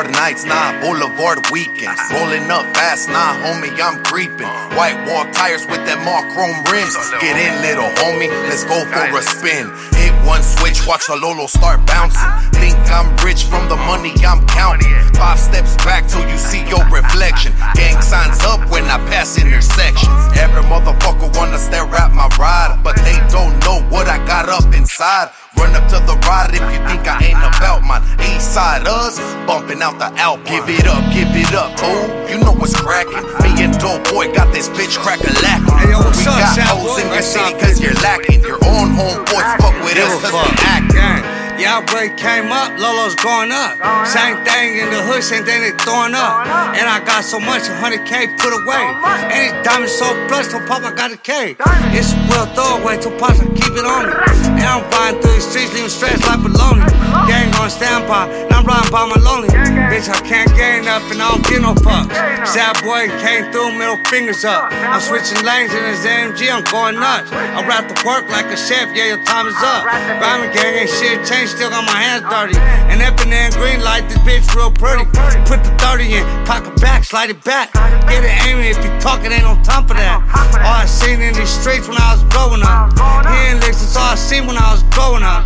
Boulevard nights, nah, Boulevard weekends. Rolling up fast, nah, homie, I'm creeping. White wall tires with that mark chrome rims. Get in, little homie, let's go for a spin. Hit one switch, watch the Lolo start bouncing. Think I'm rich from the money I'm counting. Five steps back till you see your reflection. Gang signs up when I pass intersections. Every motherfucker wanna stare at my ride, but they don't know what I got up inside. Run up to the ride if you think I ain't about mine. East side us, bumping out the Alpine. Give it up, give it up, fool. You know what's cracking. Me and Doeboi got this bitch crack a lacking. Hey, we got hoes in your city cause you're lacking. Your own homeboys fuck with us cause we acting. I break came up, Lolo's going up. Same thing in the hood, same thing they throwing up. And I got so much, 100K put away. And it's diamond so till pop, I got a K. It's real throwaway, till pops, I keep it on me. And I'm riding through the streets, leaving stressed like baloney. Gang on standby, and I'm riding by my lonely. Bitch, I can't gain up, and I don't get no fucks. Sadboy came through, middle fingers up. I'm switching lanes in this AMG, I'm going nuts. I rap the work like a chef, yeah, your time is up. Rhyming gang ain't shit changed, still got my hands dirty. And if in there green light, this bitch real pretty. Put the 30 in, cock it back, slide it back. Get it aiming if you talking, ain't no time for that. All I seen in these streets when I was growing up. Hearing licks, that's all I seen when I was growing up.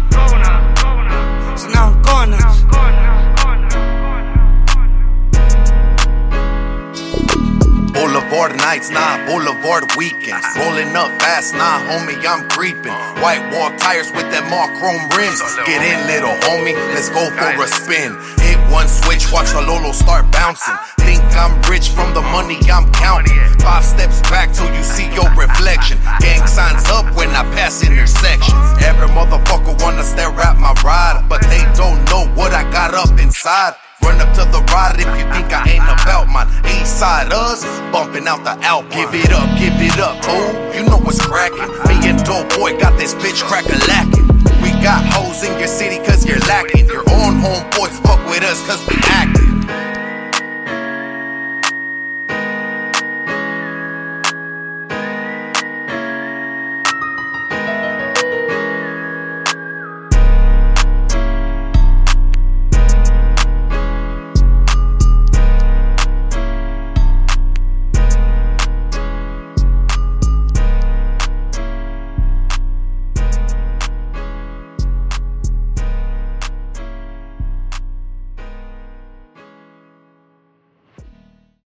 So now I'm going nuts. Nights, nah, Boulevard weekends. Rolling up fast, nah, homie, I'm creeping. White wall tires with that mark chrome rims. Get in, little homie, let's go for a spin. Hit one switch, watch the Lolo start bouncing. Think I'm rich from the money I'm counting. Five steps back till you see your reflection. Gang signs up when I pass intersections. Every motherfucker wanna stare at my ride, but they don't know what I got up inside. Run up to the ride if you mine. East side us, bumping out the Alpine. Give it up, give it up, fool. You know what's cracking. Me and Doeboi got this bitch crack a lacking. We got hoes in your city cause you're lacking. Your own homeboys fuck with us cause we acting.